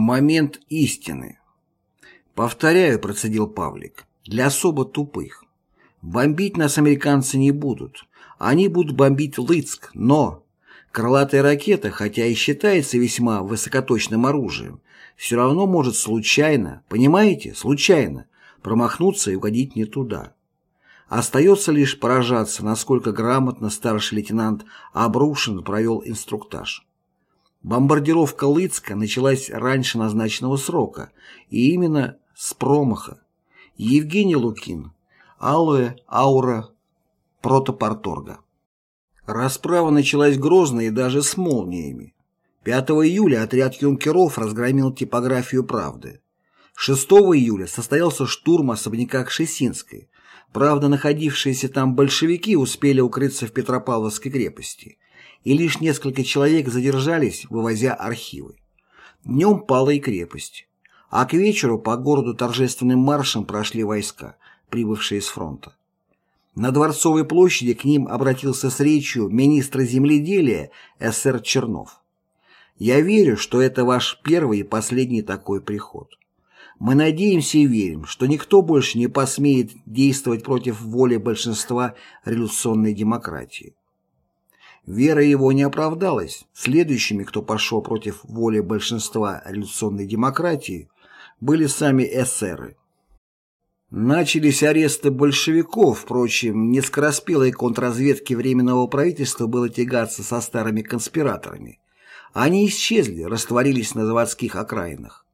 Момент истины. Повторяю, процедил Павлик, для особо тупых. Бомбить нас американцы не будут. Они будут бомбить Лыцк, но... Крылатая ракета, хотя и считается весьма высокоточным оружием, все равно может случайно, понимаете, случайно, промахнуться и угодить не туда. Остается лишь поражаться, насколько грамотно старший лейтенант Абрушин провел инструктаж. Бомбардировка Лыцка началась раньше назначенного срока, и именно с промаха. Евгений Лукин, Алоэ Аура Протопорторга. Расправа началась грозно и даже с молниями. 5 июля отряд юнкеров разгромил типографию «Правды». 6 июля состоялся штурм особняка Кшесинской. Правда, находившиеся там большевики успели укрыться в Петропавловской крепости и лишь несколько человек задержались, вывозя архивы. Днем пала и крепость, а к вечеру по городу торжественным маршем прошли войска, прибывшие с фронта. На Дворцовой площади к ним обратился с речью министр земледелия С.Р. Чернов. «Я верю, что это ваш первый и последний такой приход. Мы надеемся и верим, что никто больше не посмеет действовать против воли большинства революционной демократии. Вера его не оправдалась. Следующими, кто пошел против воли большинства революционной демократии, были сами эсеры. Начались аресты большевиков, впрочем, не скороспелой контрразведке Временного правительства было тягаться со старыми конспираторами. Они исчезли, растворились на заводских окраинах.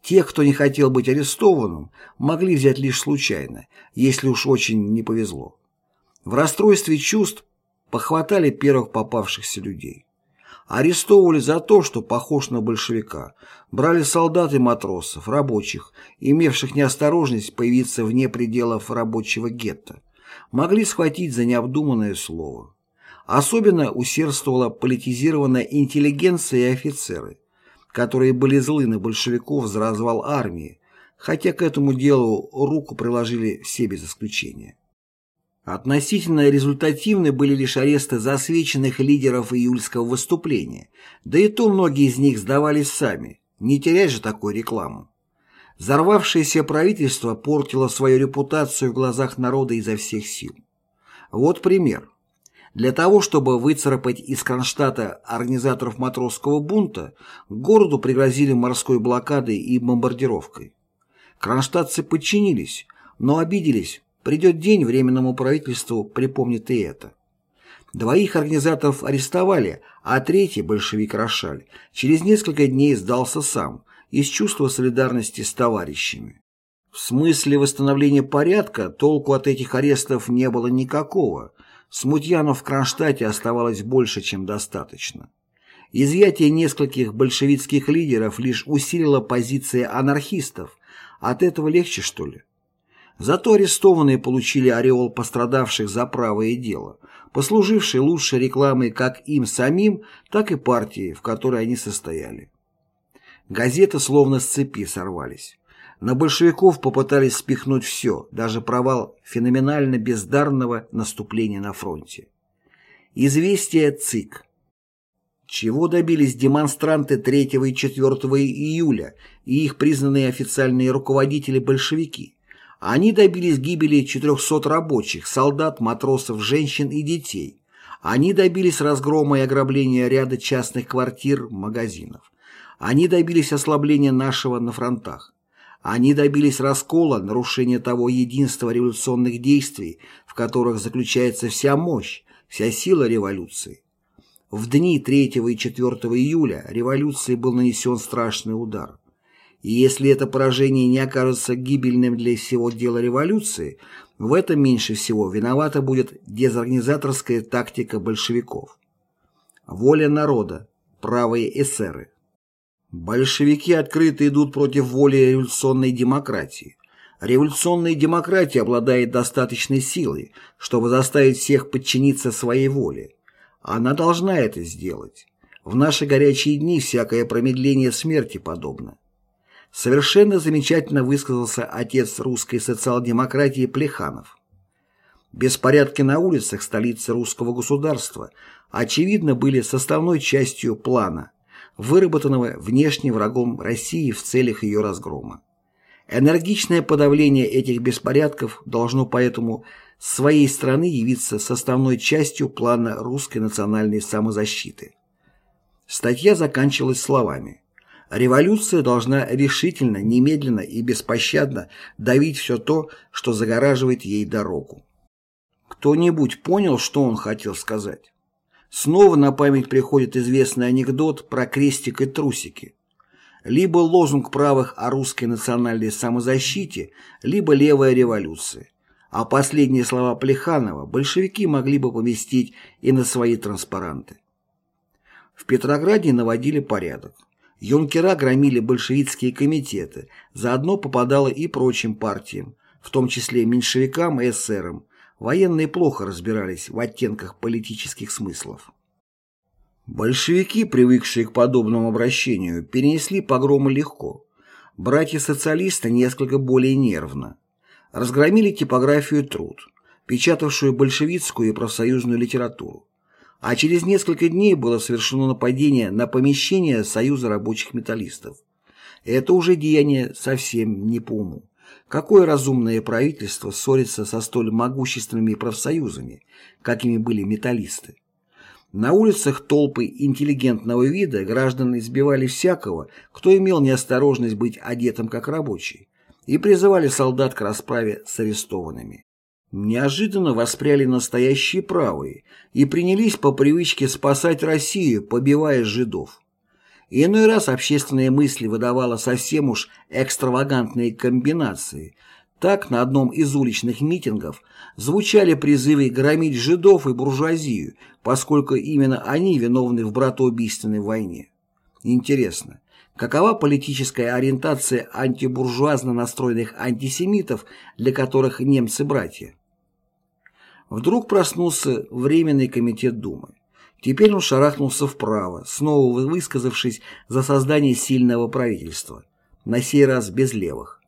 Тех, кто не хотел быть арестованным, могли взять лишь случайно, если уж очень не повезло. В расстройстве чувств похватали первых попавшихся людей. Арестовывали за то, что похож на большевика. Брали солдат и матросов, рабочих, имевших неосторожность появиться вне пределов рабочего гетто. Могли схватить за необдуманное слово. Особенно усердствовала политизированная интеллигенция и офицеры, которые были злы на большевиков за развал армии, хотя к этому делу руку приложили все без исключения. Относительно результативны были лишь аресты засвеченных лидеров июльского выступления, да и то многие из них сдавались сами, не терять же такую рекламу. Взорвавшееся правительство портило свою репутацию в глазах народа изо всех сил. Вот пример. Для того, чтобы выцарапать из Кронштадта организаторов матросского бунта, городу пригрозили морской блокадой и бомбардировкой. Кронштадтцы подчинились, но обиделись, Придет день, Временному правительству припомнит и это. Двоих организаторов арестовали, а третий, большевик Рошаль, через несколько дней сдался сам, из чувства солидарности с товарищами. В смысле восстановления порядка толку от этих арестов не было никакого. Смутьянов в Кронштадте оставалось больше, чем достаточно. Изъятие нескольких большевистских лидеров лишь усилило позиции анархистов. От этого легче, что ли? Зато арестованные получили ореол пострадавших за правое дело, послуживший лучшей рекламой как им самим, так и партии, в которой они состояли. Газеты словно с цепи сорвались. На большевиков попытались спихнуть все, даже провал феноменально бездарного наступления на фронте. Известие ЦИК. Чего добились демонстранты 3 и 4 июля и их признанные официальные руководители большевики? Они добились гибели 400 рабочих, солдат, матросов, женщин и детей. Они добились разгрома и ограбления ряда частных квартир, магазинов. Они добились ослабления нашего на фронтах. Они добились раскола, нарушения того единства революционных действий, в которых заключается вся мощь, вся сила революции. В дни 3 и 4 июля революции был нанесен страшный удар. И если это поражение не окажется гибельным для всего дела революции, в этом меньше всего виновата будет дезорганизаторская тактика большевиков. Воля народа, правые эсеры. Большевики открыто идут против воли революционной демократии. Революционная демократия обладает достаточной силой, чтобы заставить всех подчиниться своей воле. Она должна это сделать. В наши горячие дни всякое промедление смерти подобно. Совершенно замечательно высказался отец русской социал-демократии Плеханов. Беспорядки на улицах столицы русского государства очевидно были составной частью плана, выработанного внешним врагом России в целях ее разгрома. Энергичное подавление этих беспорядков должно поэтому с своей стороны явиться составной частью плана русской национальной самозащиты. Статья заканчивалась словами «Революция должна решительно, немедленно и беспощадно давить все то, что загораживает ей дорогу». Кто-нибудь понял, что он хотел сказать? Снова на память приходит известный анекдот про крестик и трусики. Либо лозунг правых о русской национальной самозащите, либо левая революция. А последние слова Плеханова большевики могли бы поместить и на свои транспаранты. В Петрограде наводили порядок. Юнкера громили большевистские комитеты, заодно попадало и прочим партиям, в том числе меньшевикам и эсерам, Военные плохо разбирались в оттенках политических смыслов. Большевики, привыкшие к подобному обращению, перенесли погромы легко. Братья-социалисты несколько более нервно. Разгромили типографию «Труд», печатавшую большевистскую и профсоюзную литературу. А через несколько дней было совершено нападение на помещение Союза рабочих металлистов. Это уже деяние совсем не по уму. Какое разумное правительство ссорится со столь могущественными профсоюзами, какими были металлисты? На улицах толпы интеллигентного вида граждан избивали всякого, кто имел неосторожность быть одетым как рабочий, и призывали солдат к расправе с арестованными. Неожиданно воспряли настоящие правые и принялись по привычке спасать Россию, побивая жидов. Иной раз общественная мысль выдавала совсем уж экстравагантные комбинации. Так на одном из уличных митингов звучали призывы громить жидов и буржуазию, поскольку именно они виновны в братоубийственной войне. Интересно, какова политическая ориентация антибуржуазно настроенных антисемитов, для которых немцы братья? Вдруг проснулся Временный комитет Думы. Теперь он шарахнулся вправо, снова высказавшись за создание сильного правительства, на сей раз без левых.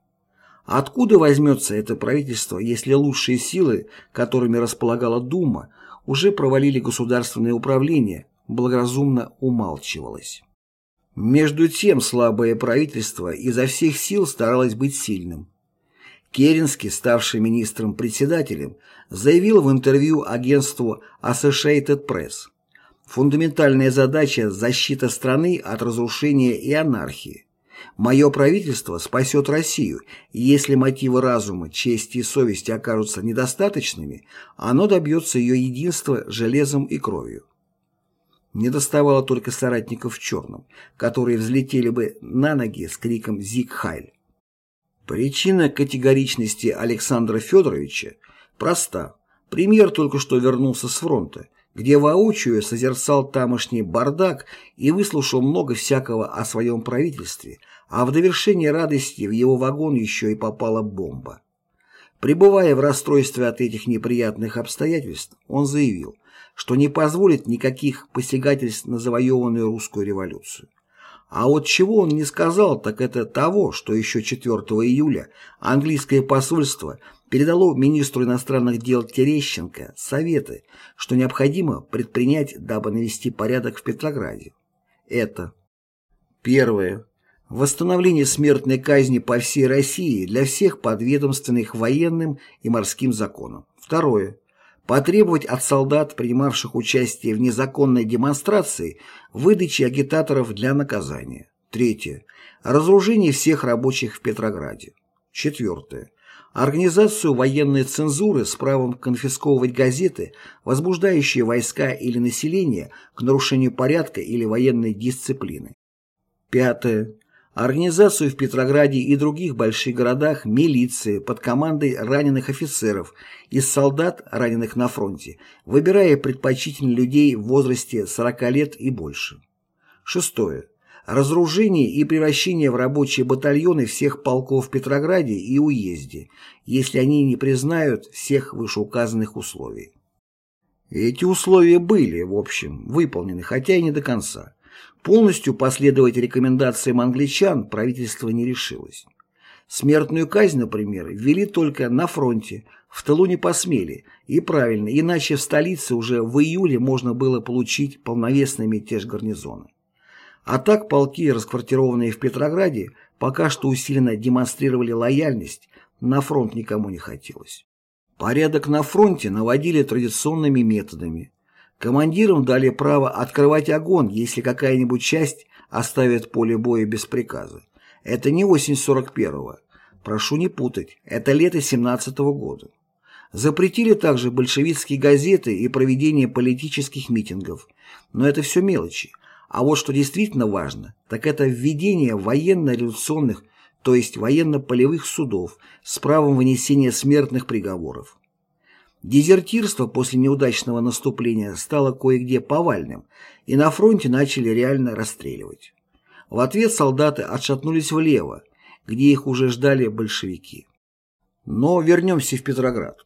Откуда возьмется это правительство, если лучшие силы, которыми располагала Дума, уже провалили государственное управление, благоразумно умалчивалось? Между тем слабое правительство изо всех сил старалось быть сильным. Керенский, ставший министром-председателем, заявил в интервью агентству Associated Press – Фундаментальная задача – защита страны от разрушения и анархии. Мое правительство спасет Россию, и если мотивы разума, чести и совести окажутся недостаточными, оно добьется ее единства железом и кровью. Не доставало только соратников в черном, которые взлетели бы на ноги с криком «Зиг Хайль». Причина категоричности Александра Федоровича проста. Премьер только что вернулся с фронта где воочию созерцал тамошний бардак и выслушал много всякого о своем правительстве, а в довершение радости в его вагон еще и попала бомба. Пребывая в расстройстве от этих неприятных обстоятельств, он заявил, что не позволит никаких посягательств на завоеванную русскую революцию. А вот чего он не сказал, так это того, что еще 4 июля английское посольство передало министру иностранных дел Терещенко советы, что необходимо предпринять, дабы навести порядок в Петрограде. Это первое. Восстановление смертной казни по всей России для всех подведомственных военным и морским законам. Второе. Потребовать от солдат, принимавших участие в незаконной демонстрации, выдачи агитаторов для наказания. Третье. Разоружение всех рабочих в Петрограде. Четвертое организацию военной цензуры с правом конфисковывать газеты, возбуждающие войска или население к нарушению порядка или военной дисциплины. Пятое. Организацию в Петрограде и других больших городах милиции под командой раненых офицеров из солдат, раненых на фронте, выбирая предпочтительно людей в возрасте 40 лет и больше. Шестое разоружение и превращение в рабочие батальоны всех полков в Петрограде и уезде, если они не признают всех вышеуказанных условий. Эти условия были, в общем, выполнены, хотя и не до конца. Полностью последовать рекомендациям англичан правительство не решилось. Смертную казнь, например, ввели только на фронте, в тылу не посмели, и правильно, иначе в столице уже в июле можно было получить полновесный мятеж гарнизона. А так полки, расквартированные в Петрограде, пока что усиленно демонстрировали лояльность, на фронт никому не хотелось. Порядок на фронте наводили традиционными методами. Командирам дали право открывать огонь, если какая-нибудь часть оставит поле боя без приказа. Это не осень 41-го. Прошу не путать, это лето 17-го года. Запретили также большевистские газеты и проведение политических митингов. Но это все мелочи. А вот что действительно важно, так это введение военно-революционных, то есть военно-полевых судов с правом вынесения смертных приговоров. Дезертирство после неудачного наступления стало кое-где повальным, и на фронте начали реально расстреливать. В ответ солдаты отшатнулись влево, где их уже ждали большевики. Но вернемся в Петроград.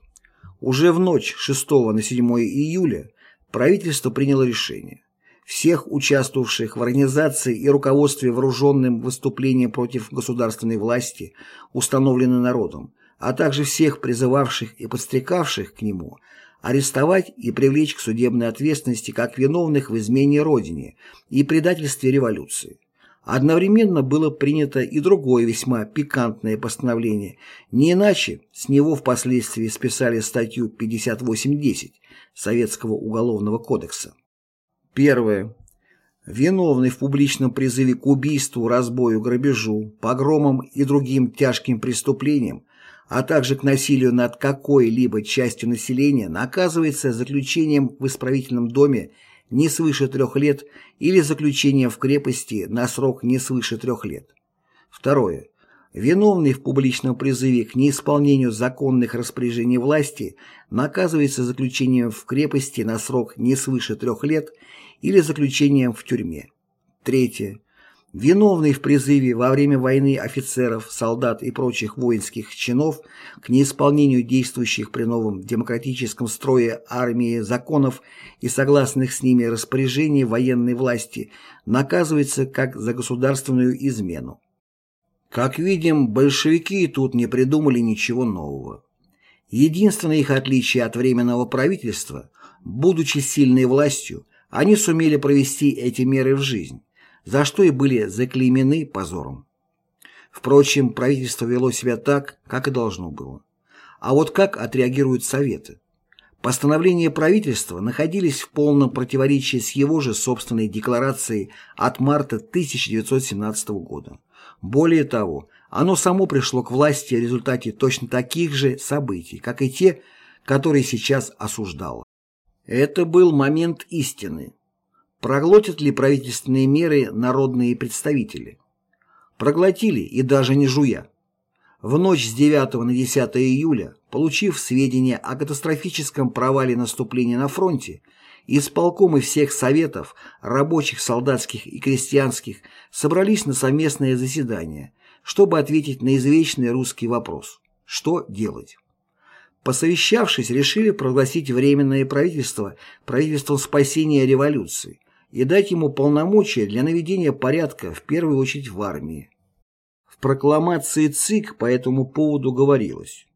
Уже в ночь 6 на 7 июля правительство приняло решение всех участвовавших в организации и руководстве вооруженным выступлением против государственной власти, установленной народом, а также всех призывавших и подстрекавших к нему, арестовать и привлечь к судебной ответственности как виновных в измене Родине и предательстве революции. Одновременно было принято и другое весьма пикантное постановление, не иначе с него впоследствии списали статью 58.10 Советского уголовного кодекса. Первое. Виновный в публичном призыве к убийству, разбою, грабежу, погромам и другим тяжким преступлениям а также к насилию над какой-либо частью населения наказывается заключением в исправительном доме не свыше трех лет или заключением в крепости на срок не свыше трех лет. Второе. Виновный в публичном призыве к неисполнению законных распоряжений власти наказывается заключением в крепости на срок не свыше трех лет или заключением в тюрьме. Третье. Виновный в призыве во время войны офицеров, солдат и прочих воинских чинов к неисполнению действующих при новом демократическом строе армии законов и согласных с ними распоряжений военной власти наказывается как за государственную измену. Как видим, большевики тут не придумали ничего нового. Единственное их отличие от Временного правительства, будучи сильной властью, они сумели провести эти меры в жизнь за что и были заклеймены позором. Впрочем, правительство вело себя так, как и должно было. А вот как отреагируют Советы? Постановления правительства находились в полном противоречии с его же собственной декларацией от марта 1917 года. Более того, оно само пришло к власти в результате точно таких же событий, как и те, которые сейчас осуждало. Это был момент истины, Проглотят ли правительственные меры народные представители? Проглотили и даже не жуя. В ночь с 9 на 10 июля, получив сведения о катастрофическом провале наступления на фронте, исполкомы всех советов, рабочих, солдатских и крестьянских, собрались на совместное заседание, чтобы ответить на извечный русский вопрос – что делать? Посовещавшись, решили прогласить Временное правительство правительством спасения революции – и дать ему полномочия для наведения порядка в первую очередь в армии. В прокламации ЦИК по этому поводу говорилось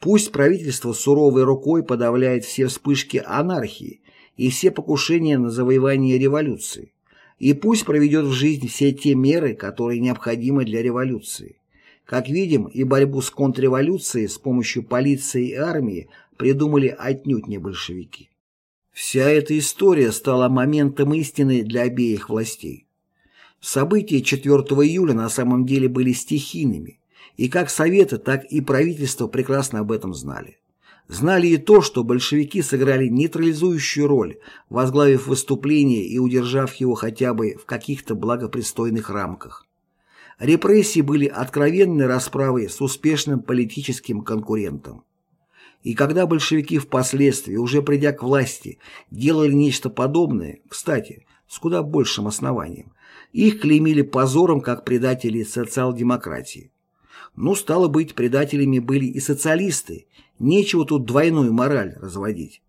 «Пусть правительство суровой рукой подавляет все вспышки анархии и все покушения на завоевание революции, и пусть проведет в жизнь все те меры, которые необходимы для революции. Как видим, и борьбу с контрреволюцией с помощью полиции и армии придумали отнюдь не большевики. Вся эта история стала моментом истины для обеих властей. События 4 июля на самом деле были стихийными, и как Советы, так и правительство прекрасно об этом знали. Знали и то, что большевики сыграли нейтрализующую роль, возглавив выступление и удержав его хотя бы в каких-то благопристойных рамках. Репрессии были откровенной расправой с успешным политическим конкурентом. И когда большевики впоследствии, уже придя к власти, делали нечто подобное, кстати, с куда большим основанием, их клеймили позором как предателей социал-демократии. Ну, стало быть, предателями были и социалисты, нечего тут двойную мораль разводить.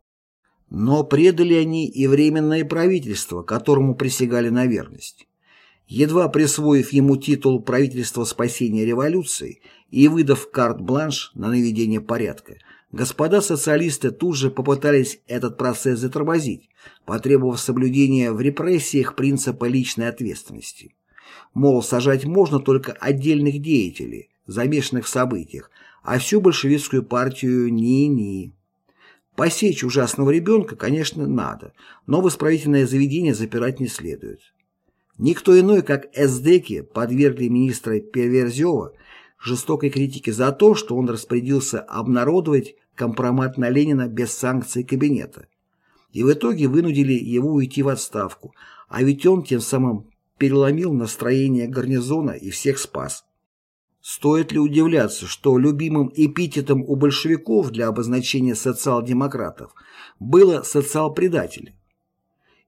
Но предали они и Временное правительство, которому присягали на верность. Едва присвоив ему титул правительства спасения революции и выдав карт-бланш на наведение порядка – Господа социалисты тут же попытались этот процесс затормозить, потребовав соблюдения в репрессиях принципа личной ответственности. Мол, сажать можно только отдельных деятелей, замешанных в событиях, а всю большевистскую партию ни-ни. Посечь ужасного ребенка, конечно, надо, но в исправительное заведение запирать не следует. Никто иной, как эсдеки, подвергли министра Перверзева жестокой критике за то, что он распорядился обнародовать компромат на Ленина без санкций кабинета. И в итоге вынудили его уйти в отставку, а ведь он тем самым переломил настроение гарнизона и всех спас. Стоит ли удивляться, что любимым эпитетом у большевиков для обозначения социал-демократов было «социал-предатель»?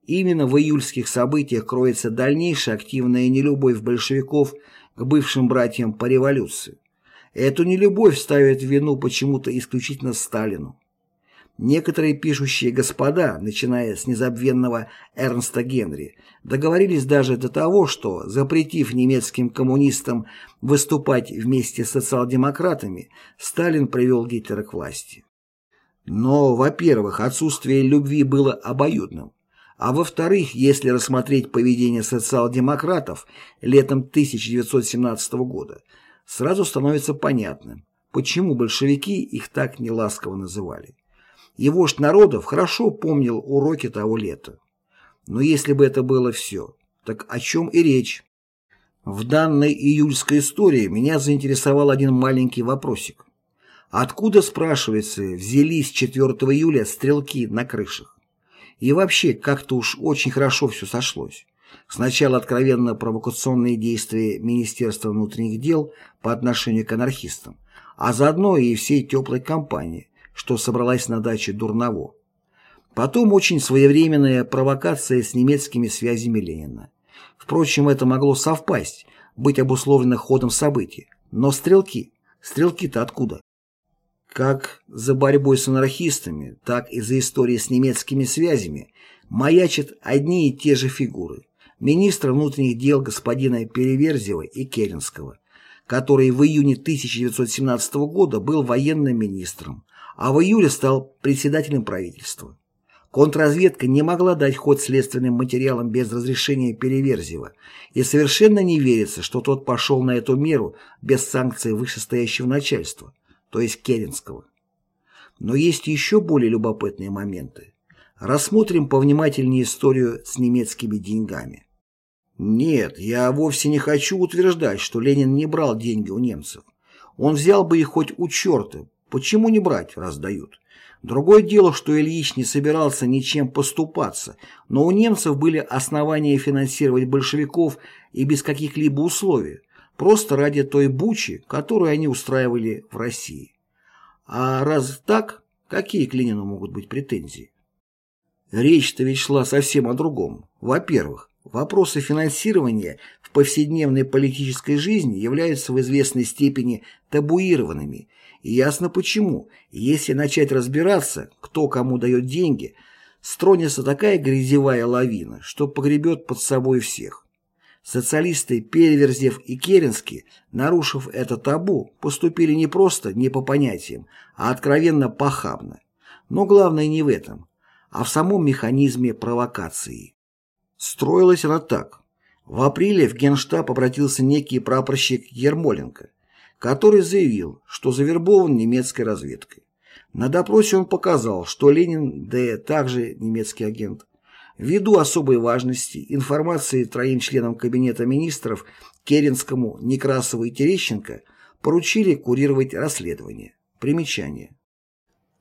Именно в июльских событиях кроется дальнейшая активная нелюбовь большевиков к бывшим братьям по революции. Эту нелюбовь ставят в вину почему-то исключительно Сталину. Некоторые пишущие господа, начиная с незабвенного Эрнста Генри, договорились даже до того, что, запретив немецким коммунистам выступать вместе с социал-демократами, Сталин привел Гитлера к власти. Но, во-первых, отсутствие любви было обоюдным, а во-вторых, если рассмотреть поведение социал-демократов летом 1917 года, сразу становится понятным, почему большевики их так неласково называли и вождь народов хорошо помнил уроки того лета. Но если бы это было все, так о чем и речь? В данной июльской истории меня заинтересовал один маленький вопросик. Откуда, спрашивается, взялись 4 июля стрелки на крышах? И вообще, как-то уж очень хорошо все сошлось. Сначала откровенно провокационные действия Министерства внутренних дел по отношению к анархистам, а заодно и всей теплой кампании, что собралась на даче Дурново. Потом очень своевременная провокация с немецкими связями Ленина. Впрочем, это могло совпасть, быть обусловлено ходом событий. Но стрелки, стрелки-то откуда? Как за борьбой с анархистами, так и за историей с немецкими связями маячат одни и те же фигуры. Министра внутренних дел господина Переверзева и Керенского, который в июне 1917 года был военным министром, а в июле стал председателем правительства. Контрразведка не могла дать ход следственным материалам без разрешения Переверзева, и совершенно не верится, что тот пошел на эту меру без санкций вышестоящего начальства, то есть Керенского. Но есть еще более любопытные моменты. Рассмотрим повнимательнее историю с немецкими деньгами. Нет, я вовсе не хочу утверждать, что Ленин не брал деньги у немцев. Он взял бы их хоть у черта, Почему не брать, раз дают? Другое дело, что Ильич не собирался ничем поступаться, но у немцев были основания финансировать большевиков и без каких-либо условий, просто ради той бучи, которую они устраивали в России. А раз так, какие к Ленину могут быть претензии? Речь-то ведь шла совсем о другом. Во-первых, вопросы финансирования в повседневной политической жизни являются в известной степени табуированными – и ясно почему. Если начать разбираться, кто кому дает деньги, стронется такая грязевая лавина, что погребет под собой всех. Социалисты Переверзев и Керенский, нарушив это табу, поступили не просто не по понятиям, а откровенно похабно. Но главное не в этом, а в самом механизме провокации. Строилась она так. В апреле в Генштаб обратился некий прапорщик Ермоленко – который заявил, что завербован немецкой разведкой. На допросе он показал, что Ленин, да также немецкий агент, ввиду особой важности информации троим членам Кабинета министров Керенскому, Некрасову и Терещенко поручили курировать расследование. Примечание.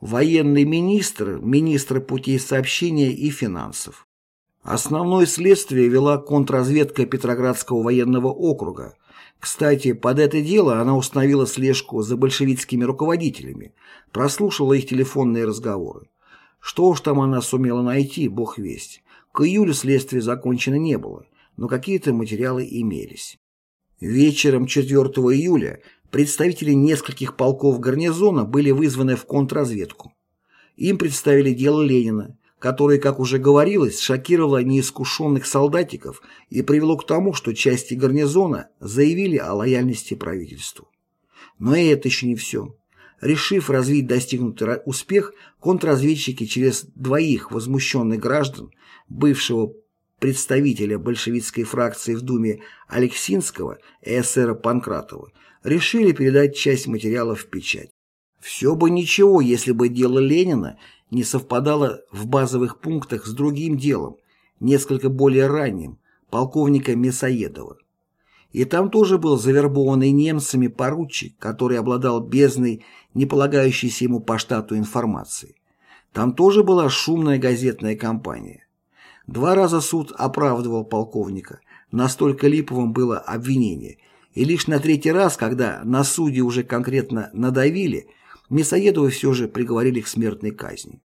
Военный министр, министр путей сообщения и финансов. Основное следствие вела контрразведка Петроградского военного округа, кстати, под это дело она установила слежку за большевистскими руководителями, прослушала их телефонные разговоры. Что уж там она сумела найти, бог весть. К июлю следствие закончено не было, но какие-то материалы имелись. Вечером 4 июля представители нескольких полков гарнизона были вызваны в контрразведку. Им представили дело Ленина, которое, как уже говорилось, шокировало неискушенных солдатиков и привело к тому, что части гарнизона заявили о лояльности правительству. Но и это еще не все. Решив развить достигнутый успех, контрразведчики через двоих возмущенных граждан, бывшего представителя большевистской фракции в Думе Алексинского и эсера Панкратова, решили передать часть материалов в печать. Все бы ничего, если бы дело Ленина не совпадало в базовых пунктах с другим делом, несколько более ранним, полковника Мясоедова. И там тоже был завербованный немцами поручик, который обладал бездной, не полагающейся ему по штату информации. Там тоже была шумная газетная кампания. Два раза суд оправдывал полковника, настолько липовым было обвинение, и лишь на третий раз, когда на суде уже конкретно надавили, Мясоедова все же приговорили к смертной казни.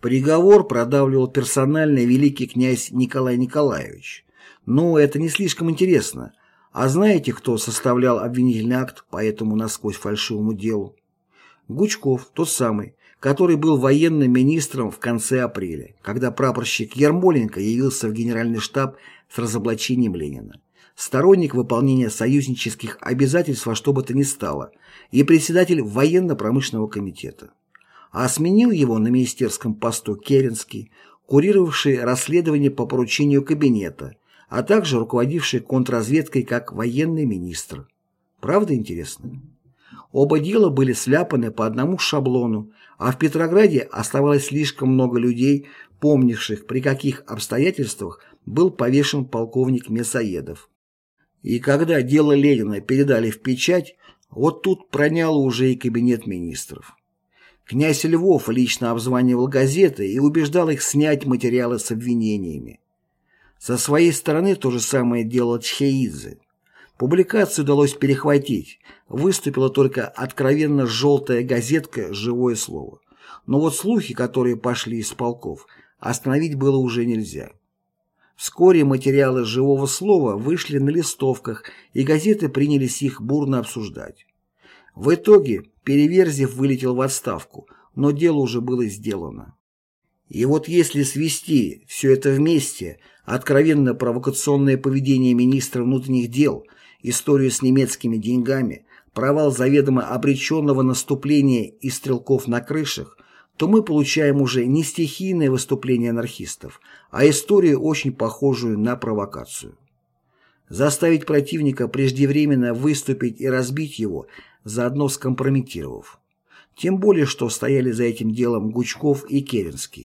Приговор продавливал персонально великий князь Николай Николаевич. Но это не слишком интересно – а знаете, кто составлял обвинительный акт по этому насквозь фальшивому делу? Гучков, тот самый, который был военным министром в конце апреля, когда прапорщик Ермоленко явился в генеральный штаб с разоблачением Ленина. Сторонник выполнения союзнических обязательств во что бы то ни стало и председатель военно-промышленного комитета. А сменил его на министерском посту Керенский, курировавший расследование по поручению кабинета – а также руководивший контрразведкой как военный министр. Правда интересно? Оба дела были сляпаны по одному шаблону, а в Петрограде оставалось слишком много людей, помнивших, при каких обстоятельствах был повешен полковник Мясоедов. И когда дело Ленина передали в печать, вот тут проняло уже и кабинет министров. Князь Львов лично обзванивал газеты и убеждал их снять материалы с обвинениями. Со своей стороны то же самое делал Чхеидзе. Публикацию удалось перехватить, выступила только откровенно желтая газетка «Живое слово». Но вот слухи, которые пошли из полков, остановить было уже нельзя. Вскоре материалы «Живого слова» вышли на листовках, и газеты принялись их бурно обсуждать. В итоге Переверзев вылетел в отставку, но дело уже было сделано. И вот если свести все это вместе, откровенно провокационное поведение министра внутренних дел, историю с немецкими деньгами, провал заведомо обреченного наступления и стрелков на крышах, то мы получаем уже не стихийное выступление анархистов, а историю, очень похожую на провокацию. Заставить противника преждевременно выступить и разбить его, заодно скомпрометировав. Тем более, что стояли за этим делом Гучков и Керенский.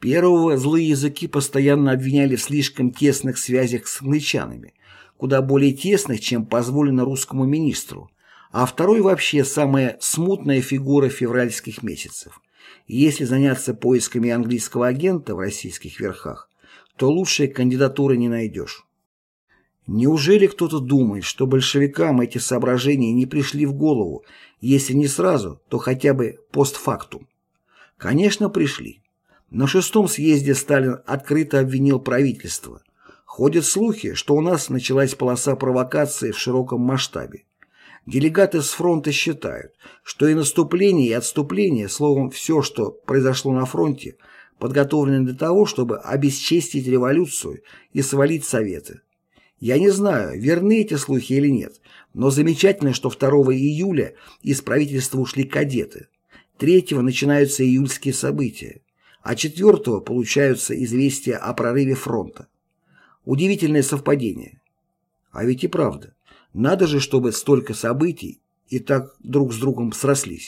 Первого злые языки постоянно обвиняли в слишком тесных связях с англичанами, куда более тесных, чем позволено русскому министру, а второй вообще самая смутная фигура февральских месяцев. Если заняться поисками английского агента в российских верхах, то лучшей кандидатуры не найдешь. Неужели кто-то думает, что большевикам эти соображения не пришли в голову, если не сразу, то хотя бы постфактум? Конечно, пришли. На шестом съезде Сталин открыто обвинил правительство. Ходят слухи, что у нас началась полоса провокации в широком масштабе. Делегаты с фронта считают, что и наступление, и отступление, словом, все, что произошло на фронте, подготовлено для того, чтобы обесчестить революцию и свалить Советы. Я не знаю, верны эти слухи или нет, но замечательно, что 2 июля из правительства ушли кадеты. 3 начинаются июльские события а четвертого получаются известия о прорыве фронта. Удивительное совпадение. А ведь и правда. Надо же, чтобы столько событий и так друг с другом срослись.